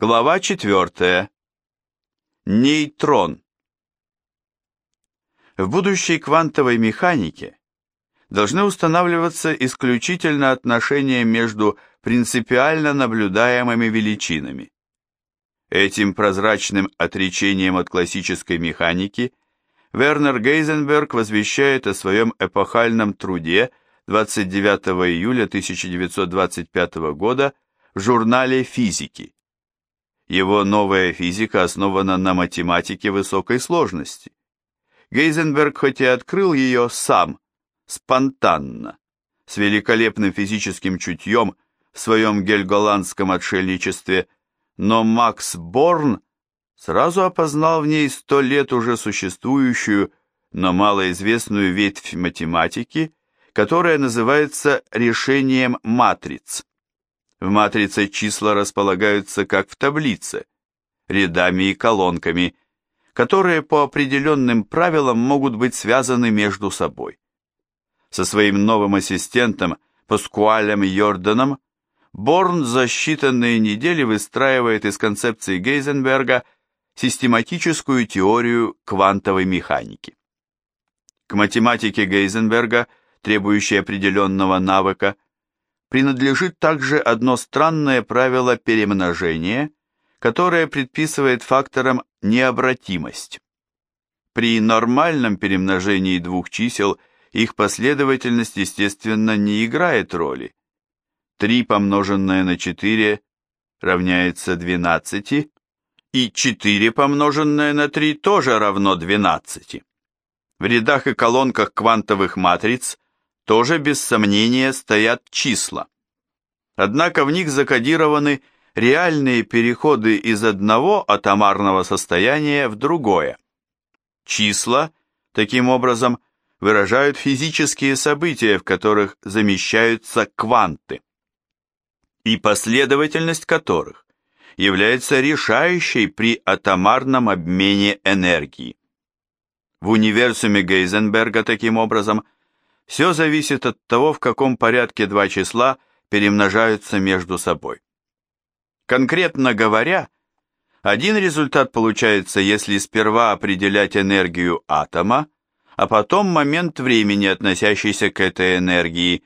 Глава 4. Нейтрон. В будущей квантовой механике должны устанавливаться исключительно отношения между принципиально наблюдаемыми величинами. Этим прозрачным отречением от классической механики Вернер Гейзенберг возвещает о своем эпохальном труде 29 июля 1925 года в журнале «Физики». Его новая физика основана на математике высокой сложности. Гейзенберг хоть и открыл ее сам, спонтанно, с великолепным физическим чутьем в своем гельголандском отшельничестве, но Макс Борн сразу опознал в ней сто лет уже существующую, но малоизвестную ветвь математики, которая называется решением матриц. В матрице числа располагаются как в таблице, рядами и колонками, которые по определенным правилам могут быть связаны между собой. Со своим новым ассистентом Паскуалем Йорданом Борн за считанные недели выстраивает из концепции Гейзенберга систематическую теорию квантовой механики. К математике Гейзенберга, требующей определенного навыка, принадлежит также одно странное правило перемножения, которое предписывает факторам необратимость. При нормальном перемножении двух чисел их последовательность, естественно, не играет роли. 3 помноженное на 4 равняется 12, и 4 помноженное на 3 тоже равно 12. В рядах и колонках квантовых матриц тоже без сомнения стоят числа. Однако в них закодированы реальные переходы из одного атомарного состояния в другое. Числа, таким образом, выражают физические события, в которых замещаются кванты, и последовательность которых является решающей при атомарном обмене энергии. В универсуме Гейзенберга, таким образом, все зависит от того, в каком порядке два числа перемножаются между собой. Конкретно говоря, один результат получается, если сперва определять энергию атома, а потом момент времени, относящийся к этой энергии,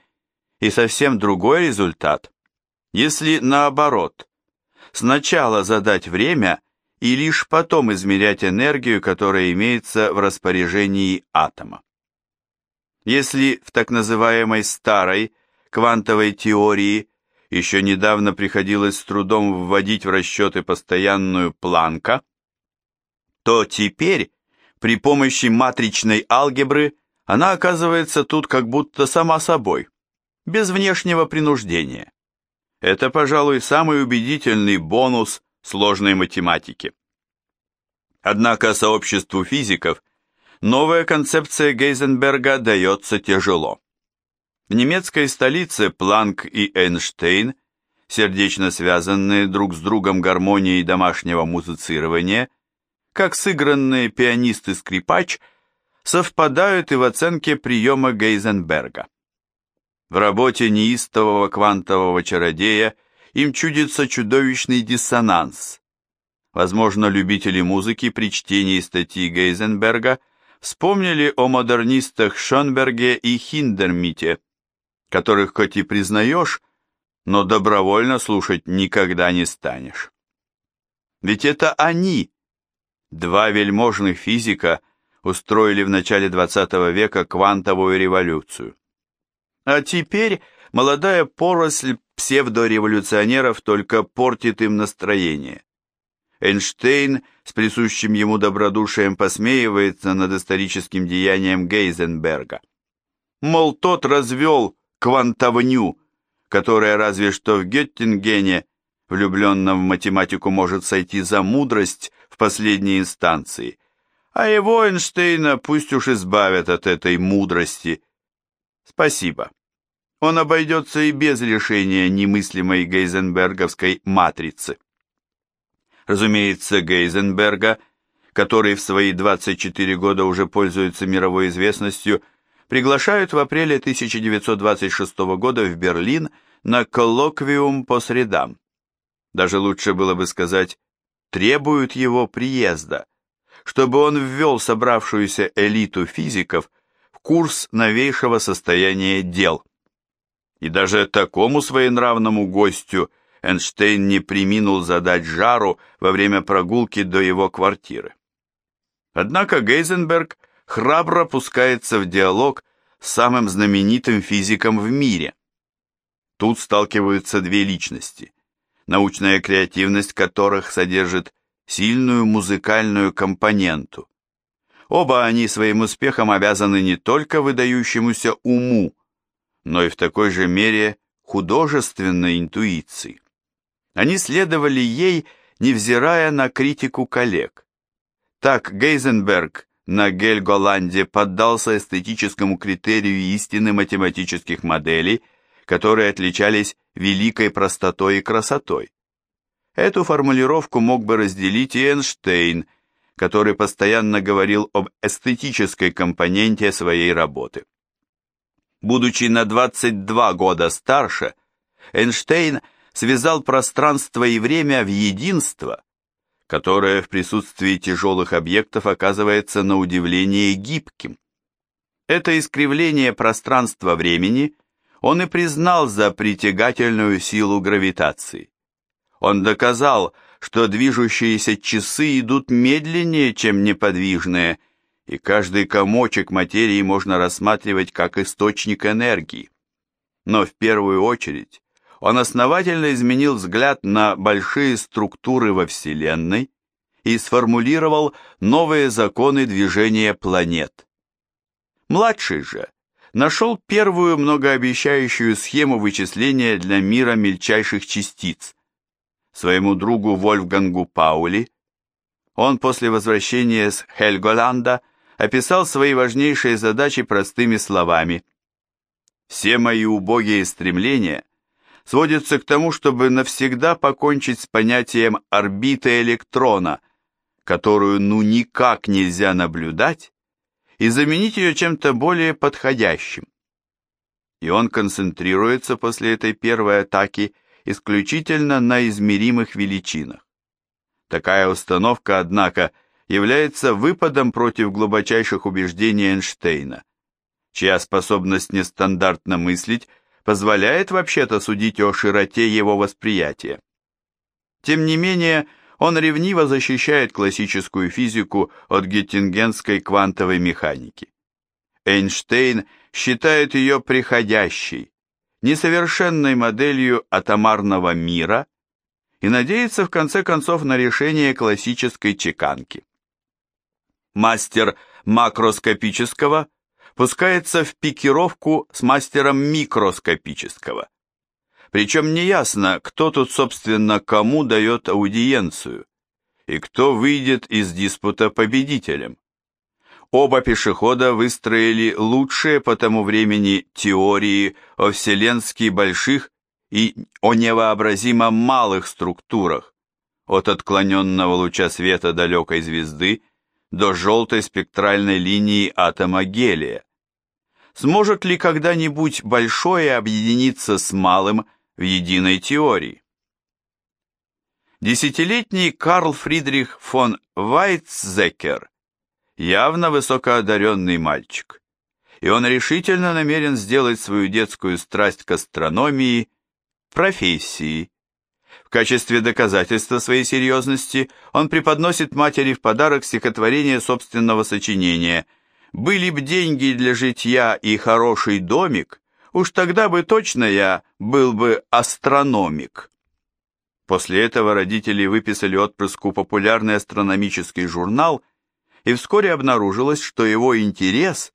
и совсем другой результат, если наоборот, сначала задать время и лишь потом измерять энергию, которая имеется в распоряжении атома. Если в так называемой старой квантовой теории еще недавно приходилось с трудом вводить в расчеты постоянную Планка, то теперь при помощи матричной алгебры она оказывается тут как будто сама собой, без внешнего принуждения. Это, пожалуй, самый убедительный бонус сложной математики. Однако сообществу физиков новая концепция Гейзенберга дается тяжело. В немецкой столице Планк и Эйнштейн, сердечно связанные друг с другом гармонией домашнего музицирования, как сыгранные пианист и скрипач, совпадают и в оценке приема Гейзенберга. В работе неистового квантового чародея им чудится чудовищный диссонанс. Возможно, любители музыки при чтении статьи Гейзенберга – вспомнили о модернистах Шонберге и Хиндермите, которых хоть и признаешь, но добровольно слушать никогда не станешь. Ведь это они, два вельможных физика, устроили в начале 20 века квантовую революцию. А теперь молодая поросль псевдореволюционеров только портит им настроение. Эйнштейн с присущим ему добродушием посмеивается над историческим деянием Гейзенберга. Мол, тот развел квантовню, которая разве что в Геттингене, влюбленном в математику, может сойти за мудрость в последней инстанции, а его Эйнштейна пусть уж избавят от этой мудрости. Спасибо. Он обойдется и без решения немыслимой гейзенберговской матрицы разумеется, Гейзенберга, который в свои 24 года уже пользуется мировой известностью, приглашают в апреле 1926 года в Берлин на коллоквиум по средам. даже лучше было бы сказать, требуют его приезда, чтобы он ввел собравшуюся элиту физиков в курс новейшего состояния дел. И даже такому своенравному гостю Эйнштейн не приминул задать жару во время прогулки до его квартиры. Однако Гейзенберг храбро пускается в диалог с самым знаменитым физиком в мире. Тут сталкиваются две личности, научная креативность которых содержит сильную музыкальную компоненту. Оба они своим успехом обязаны не только выдающемуся уму, но и в такой же мере художественной интуиции. Они следовали ей, невзирая на критику коллег. Так Гейзенберг на Гельголанде поддался эстетическому критерию истины математических моделей, которые отличались великой простотой и красотой. Эту формулировку мог бы разделить и Эйнштейн, который постоянно говорил об эстетической компоненте своей работы. Будучи на 22 года старше, Эйнштейн связал пространство и время в единство, которое в присутствии тяжелых объектов оказывается на удивление гибким. Это искривление пространства-времени он и признал за притягательную силу гравитации. Он доказал, что движущиеся часы идут медленнее, чем неподвижные, и каждый комочек материи можно рассматривать как источник энергии. Но в первую очередь он основательно изменил взгляд на большие структуры во Вселенной и сформулировал новые законы движения планет. Младший же нашел первую многообещающую схему вычисления для мира мельчайших частиц – своему другу Вольфгангу Паули, он после возвращения с Хельголанда описал свои важнейшие задачи простыми словами. «Все мои убогие стремления сводятся к тому, чтобы навсегда покончить с понятием орбиты электрона, которую ну никак нельзя наблюдать, и заменить ее чем-то более подходящим. И он концентрируется после этой первой атаки исключительно на измеримых величинах. Такая установка, однако, является выпадом против глубочайших убеждений Эйнштейна, чья способность нестандартно мыслить позволяет вообще-то судить о широте его восприятия. Тем не менее, он ревниво защищает классическую физику от геттингенской квантовой механики. Эйнштейн считает ее приходящей, несовершенной моделью атомарного мира и надеется в конце концов на решение классической чеканки. Мастер макроскопического пускается в пикировку с мастером микроскопического. Причем неясно, кто тут, собственно, кому дает аудиенцию, и кто выйдет из диспута победителем. Оба пешехода выстроили лучшие по тому времени теории о вселенски больших и о невообразимо малых структурах, от отклоненного луча света далекой звезды до желтой спектральной линии атома гелия. Сможет ли когда-нибудь большое объединиться с малым в единой теории? Десятилетний Карл Фридрих фон Вайцзекер явно высокоодаренный мальчик, и он решительно намерен сделать свою детскую страсть к астрономии профессией. Качестве доказательства своей серьезности он преподносит матери в подарок стихотворение собственного сочинения «Были б деньги для житья и хороший домик, уж тогда бы точно я был бы астрономик». После этого родители выписали отпрыску популярный астрономический журнал и вскоре обнаружилось, что его интерес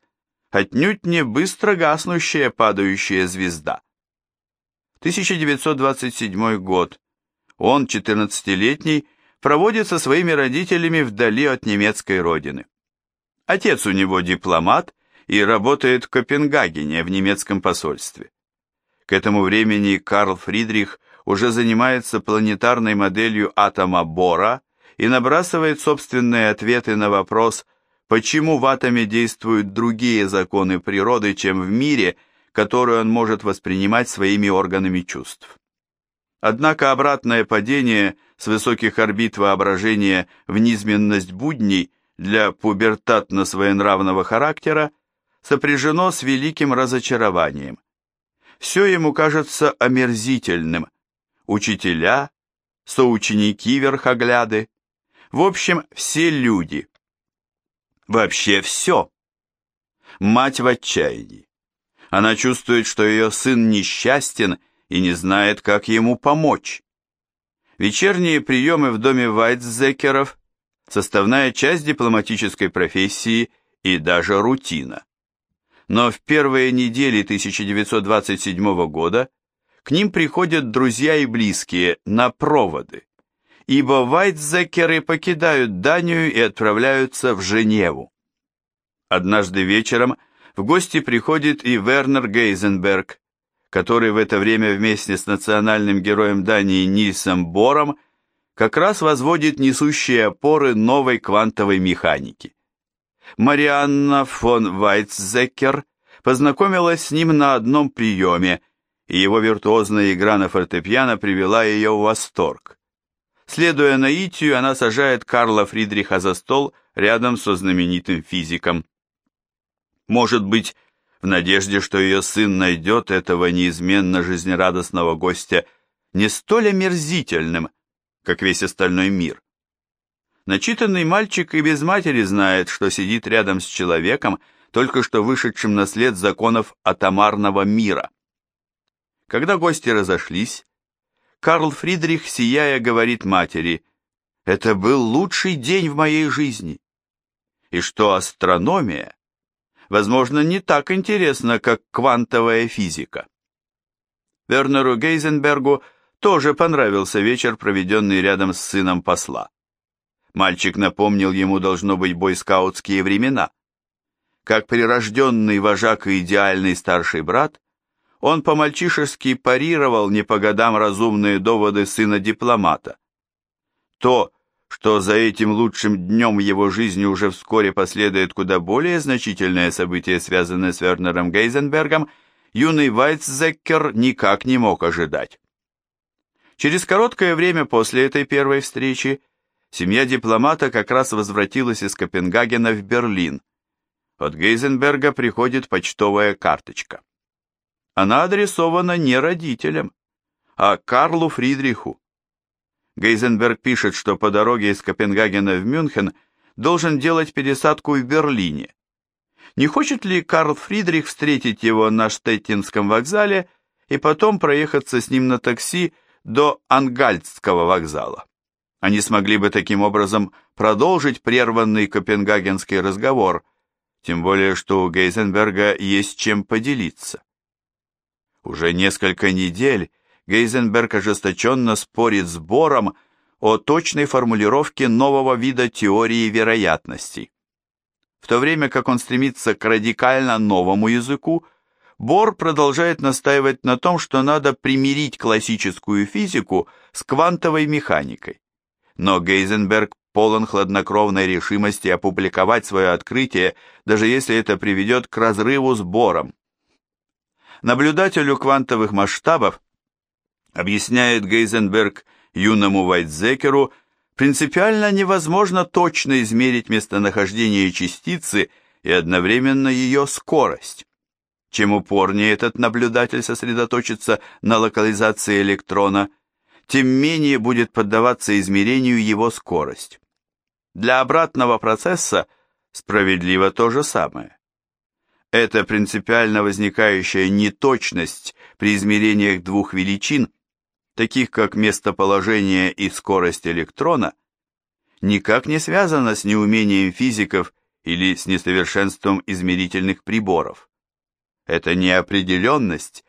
отнюдь не быстро гаснущая падающая звезда. 1927 год. Он, 14-летний, проводит со своими родителями вдали от немецкой родины. Отец у него дипломат и работает в Копенгагене в немецком посольстве. К этому времени Карл Фридрих уже занимается планетарной моделью атома Бора и набрасывает собственные ответы на вопрос, почему в атоме действуют другие законы природы, чем в мире, который он может воспринимать своими органами чувств. Однако обратное падение с высоких орбит воображения в низменность будней для пубертатно-своенравного характера сопряжено с великим разочарованием. Все ему кажется омерзительным. Учителя, соученики верхогляды, в общем, все люди. Вообще все. Мать в отчаянии. Она чувствует, что ее сын несчастен и не знает, как ему помочь. Вечерние приемы в доме Вайтзекеров – составная часть дипломатической профессии и даже рутина. Но в первые недели 1927 года к ним приходят друзья и близкие на проводы, ибо Вайтзекеры покидают Данию и отправляются в Женеву. Однажды вечером в гости приходит и Вернер Гейзенберг, который в это время вместе с национальным героем Дании Нильсом Бором как раз возводит несущие опоры новой квантовой механики. Марианна фон Вайтзекер познакомилась с ним на одном приеме, и его виртуозная игра на фортепиано привела ее в восторг. Следуя наитию, она сажает Карла Фридриха за стол рядом со знаменитым физиком. Может быть, в надежде, что ее сын найдет этого неизменно жизнерадостного гостя не столь омерзительным, как весь остальной мир. Начитанный мальчик и без матери знает, что сидит рядом с человеком, только что вышедшим на след законов атомарного мира. Когда гости разошлись, Карл Фридрих, сияя, говорит матери, «Это был лучший день в моей жизни». И что астрономия возможно, не так интересно, как квантовая физика. Вернеру Гейзенбергу тоже понравился вечер, проведенный рядом с сыном посла. Мальчик напомнил ему, должно быть, бойскаутские времена. Как прирожденный вожак и идеальный старший брат, он по-мальчишески парировал не по годам разумные доводы сына дипломата. То, что за этим лучшим днем его жизни уже вскоре последует куда более значительное событие, связанное с Вернером Гейзенбергом, юный Вайцзеккер никак не мог ожидать. Через короткое время после этой первой встречи семья дипломата как раз возвратилась из Копенгагена в Берлин. От Гейзенберга приходит почтовая карточка. Она адресована не родителям, а Карлу Фридриху, Гейзенберг пишет, что по дороге из Копенгагена в Мюнхен должен делать пересадку в Берлине. Не хочет ли Карл Фридрих встретить его на Штеттинском вокзале и потом проехаться с ним на такси до Ангальдского вокзала? Они смогли бы таким образом продолжить прерванный копенгагенский разговор, тем более что у Гейзенберга есть чем поделиться. Уже несколько недель Гейзенберг ожесточенно спорит с Бором о точной формулировке нового вида теории вероятностей. В то время как он стремится к радикально новому языку, Бор продолжает настаивать на том, что надо примирить классическую физику с квантовой механикой. Но Гейзенберг полон хладнокровной решимости опубликовать свое открытие, даже если это приведет к разрыву с Бором. Наблюдателю квантовых масштабов объясняет Гейзенберг юному Вайтзекеру, принципиально невозможно точно измерить местонахождение частицы и одновременно ее скорость. Чем упорнее этот наблюдатель сосредоточится на локализации электрона, тем менее будет поддаваться измерению его скорость. Для обратного процесса справедливо то же самое. Эта принципиально возникающая неточность при измерениях двух величин таких как местоположение и скорость электрона, никак не связано с неумением физиков или с несовершенством измерительных приборов. Эта неопределенность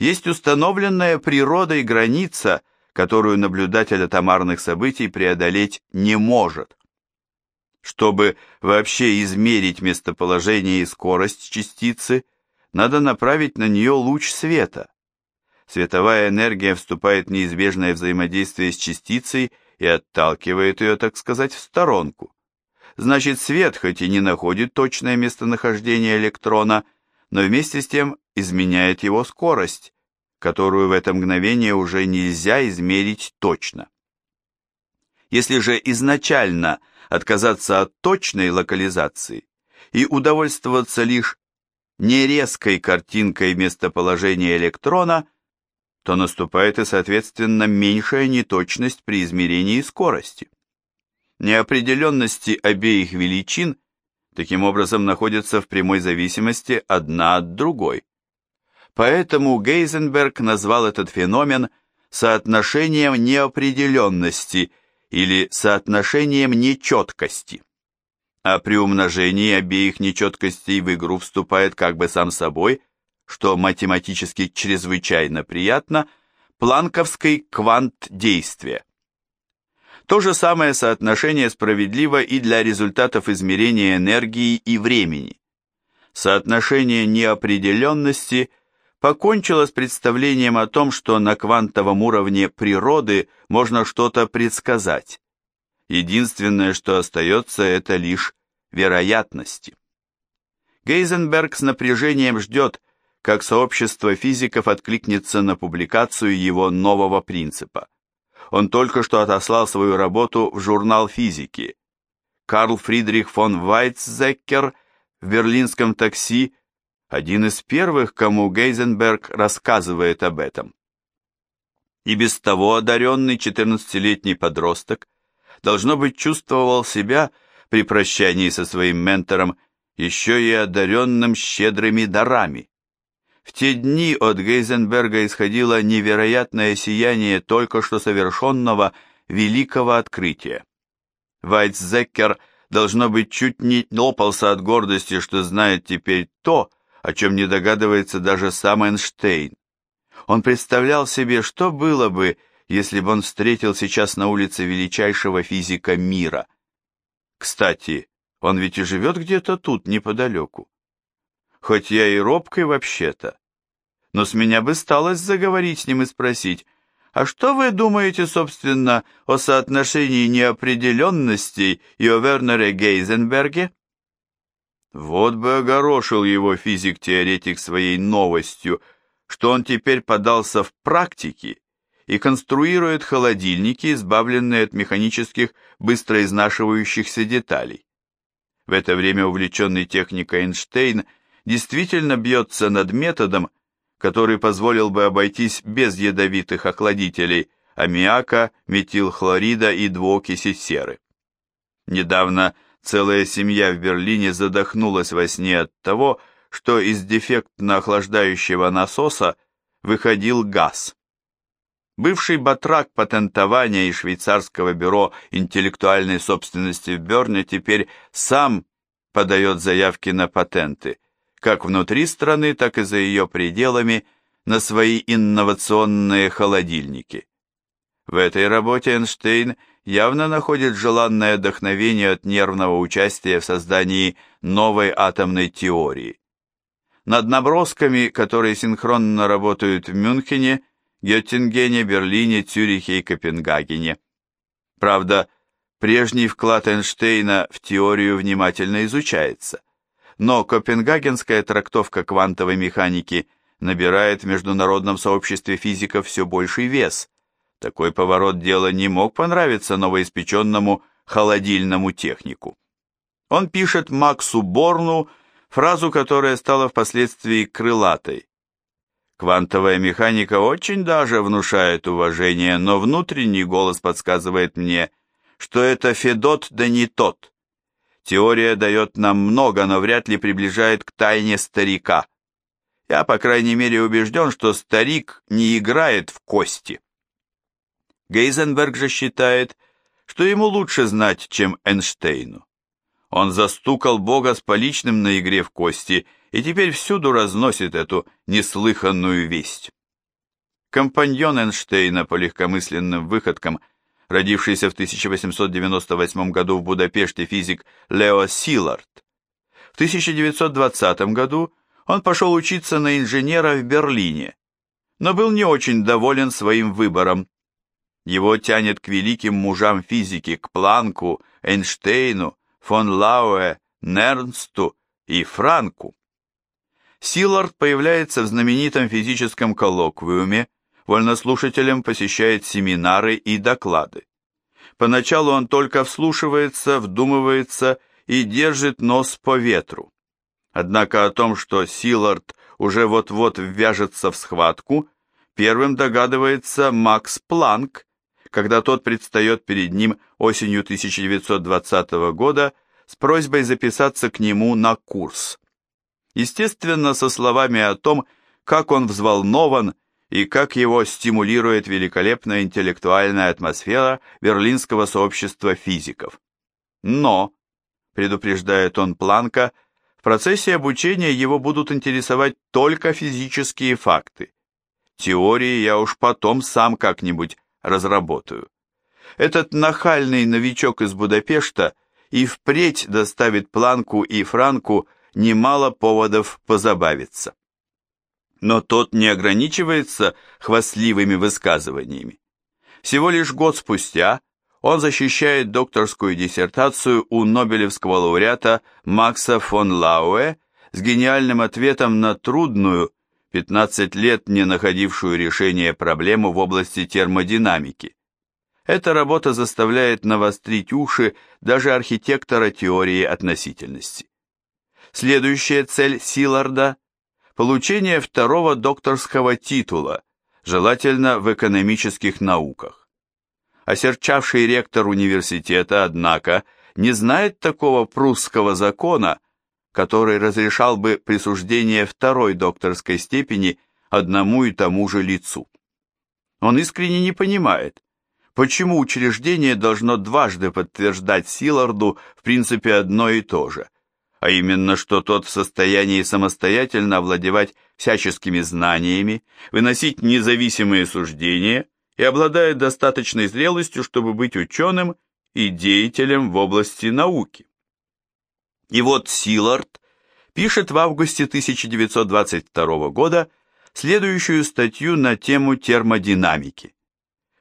есть установленная природой граница, которую наблюдатель атомарных событий преодолеть не может. Чтобы вообще измерить местоположение и скорость частицы, надо направить на нее луч света световая энергия вступает в неизбежное взаимодействие с частицей и отталкивает ее, так сказать, в сторонку. Значит, свет хоть и не находит точное местонахождение электрона, но вместе с тем изменяет его скорость, которую в это мгновение уже нельзя измерить точно. Если же изначально отказаться от точной локализации и удовольствоваться лишь нерезкой картинкой местоположения электрона, то наступает и, соответственно, меньшая неточность при измерении скорости. Неопределенности обеих величин таким образом находятся в прямой зависимости одна от другой. Поэтому Гейзенберг назвал этот феномен соотношением неопределенности или соотношением нечеткости. А при умножении обеих нечеткостей в игру вступает как бы сам собой, что математически чрезвычайно приятно, планковский квант действия. То же самое соотношение справедливо и для результатов измерения энергии и времени. Соотношение неопределенности покончило с представлением о том, что на квантовом уровне природы можно что-то предсказать. Единственное, что остается, это лишь вероятности. Гейзенберг с напряжением ждет, как сообщество физиков откликнется на публикацию его нового принципа он только что отослал свою работу в журнал физики. Карл Фридрих фон Вайцзеккер в берлинском такси один из первых, кому Гейзенберг рассказывает об этом. И без того одаренный 14-летний подросток, должно быть, чувствовал себя при прощании со своим ментором еще и одаренным щедрыми дарами. В те дни от Гейзенберга исходило невероятное сияние только что совершенного великого открытия. Вайцзекер, должно быть, чуть не лопался от гордости, что знает теперь то, о чем не догадывается даже сам Эйнштейн. Он представлял себе, что было бы, если бы он встретил сейчас на улице величайшего физика мира. Кстати, он ведь и живет где-то тут, неподалеку хоть я и робкой вообще-то. Но с меня бы сталось заговорить с ним и спросить, а что вы думаете, собственно, о соотношении неопределенностей и о Вернере Гейзенберге? Вот бы огорошил его физик-теоретик своей новостью, что он теперь подался в практике и конструирует холодильники, избавленные от механических, быстро изнашивающихся деталей. В это время увлеченный техникой Эйнштейн – действительно бьется над методом, который позволил бы обойтись без ядовитых охладителей аммиака, метилхлорида и двуокиси серы. Недавно целая семья в Берлине задохнулась во сне от того, что из дефектно охлаждающего насоса выходил газ. Бывший батрак патентования и швейцарского бюро интеллектуальной собственности в Берне теперь сам подает заявки на патенты – как внутри страны, так и за ее пределами, на свои инновационные холодильники. В этой работе Эйнштейн явно находит желанное вдохновение от нервного участия в создании новой атомной теории. Над набросками, которые синхронно работают в Мюнхене, Геттингене, Берлине, Цюрихе и Копенгагене. Правда, прежний вклад Эйнштейна в теорию внимательно изучается но копенгагенская трактовка квантовой механики набирает в международном сообществе физиков все больший вес. Такой поворот дела не мог понравиться новоиспеченному холодильному технику. Он пишет Максу Борну фразу, которая стала впоследствии крылатой. Квантовая механика очень даже внушает уважение, но внутренний голос подсказывает мне, что это Федот да не тот. Теория дает нам много, но вряд ли приближает к тайне старика. Я, по крайней мере, убежден, что старик не играет в кости. Гейзенберг же считает, что ему лучше знать, чем Эйнштейну. Он застукал Бога с поличным на игре в кости и теперь всюду разносит эту неслыханную весть. Компаньон Эйнштейна по легкомысленным выходкам – родившийся в 1898 году в Будапеште физик Лео Силард. В 1920 году он пошел учиться на инженера в Берлине, но был не очень доволен своим выбором. Его тянет к великим мужам физики, к Планку, Эйнштейну, фон Лауэ, Нернсту и Франку. Силард появляется в знаменитом физическом коллоквиуме, вольнослушателем посещает семинары и доклады. Поначалу он только вслушивается, вдумывается и держит нос по ветру. Однако о том, что Силард уже вот-вот ввяжется в схватку, первым догадывается Макс Планк, когда тот предстает перед ним осенью 1920 года с просьбой записаться к нему на курс. Естественно, со словами о том, как он взволнован и как его стимулирует великолепная интеллектуальная атмосфера Берлинского сообщества физиков. Но, предупреждает он Планка, в процессе обучения его будут интересовать только физические факты. Теории я уж потом сам как-нибудь разработаю. Этот нахальный новичок из Будапешта и впредь доставит Планку и Франку немало поводов позабавиться. Но тот не ограничивается хвастливыми высказываниями. Всего лишь год спустя он защищает докторскую диссертацию у Нобелевского лауреата Макса фон Лауэ с гениальным ответом на трудную, 15 лет не находившую решения проблему в области термодинамики. Эта работа заставляет навострить уши даже архитектора теории относительности. Следующая цель Силарда – получение второго докторского титула, желательно в экономических науках. Осерчавший ректор университета, однако, не знает такого прусского закона, который разрешал бы присуждение второй докторской степени одному и тому же лицу. Он искренне не понимает, почему учреждение должно дважды подтверждать Силарду в принципе одно и то же – а именно, что тот в состоянии самостоятельно овладевать всяческими знаниями, выносить независимые суждения и обладает достаточной зрелостью, чтобы быть ученым и деятелем в области науки. И вот Силард пишет в августе 1922 года следующую статью на тему термодинамики.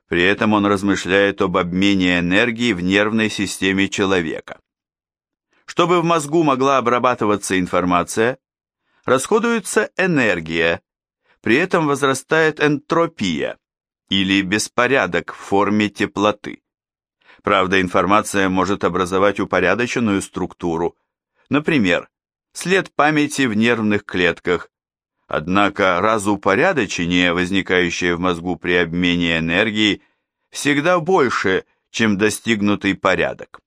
При этом он размышляет об обмене энергии в нервной системе человека. Чтобы в мозгу могла обрабатываться информация, расходуется энергия, при этом возрастает энтропия или беспорядок в форме теплоты. Правда, информация может образовать упорядоченную структуру, например, след памяти в нервных клетках, однако разупорядочение, возникающее в мозгу при обмене энергии, всегда больше, чем достигнутый порядок.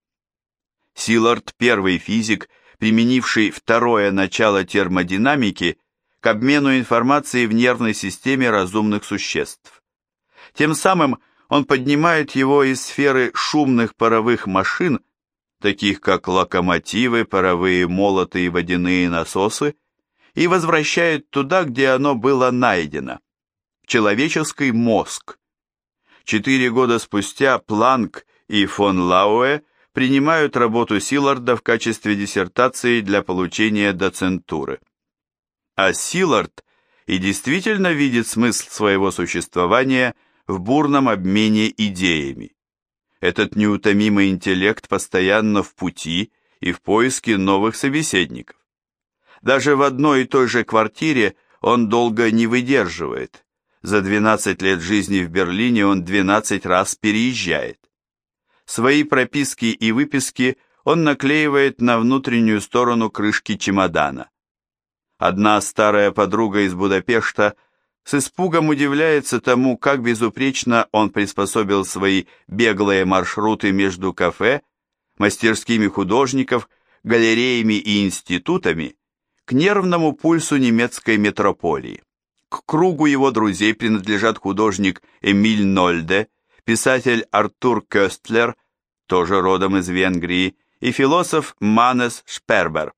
Силард – первый физик, применивший второе начало термодинамики к обмену информацией в нервной системе разумных существ. Тем самым он поднимает его из сферы шумных паровых машин, таких как локомотивы, паровые молоты и водяные насосы, и возвращает туда, где оно было найдено – человеческий мозг. Четыре года спустя Планк и фон Лауэ принимают работу Силарда в качестве диссертации для получения доцентуры. А Силард и действительно видит смысл своего существования в бурном обмене идеями. Этот неутомимый интеллект постоянно в пути и в поиске новых собеседников. Даже в одной и той же квартире он долго не выдерживает. За 12 лет жизни в Берлине он 12 раз переезжает. Свои прописки и выписки он наклеивает на внутреннюю сторону крышки чемодана. Одна старая подруга из Будапешта с испугом удивляется тому, как безупречно он приспособил свои беглые маршруты между кафе, мастерскими художников, галереями и институтами к нервному пульсу немецкой метрополии. К кругу его друзей принадлежат художник Эмиль Нольде, писатель Артур Кёстлер, тоже родом из Венгрии, и философ Манес Шпербер.